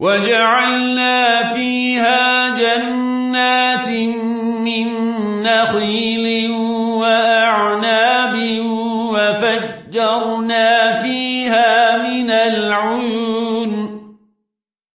وجعلنا فيها جنات من نخيل وأعناب وفجرنا فيها من العيون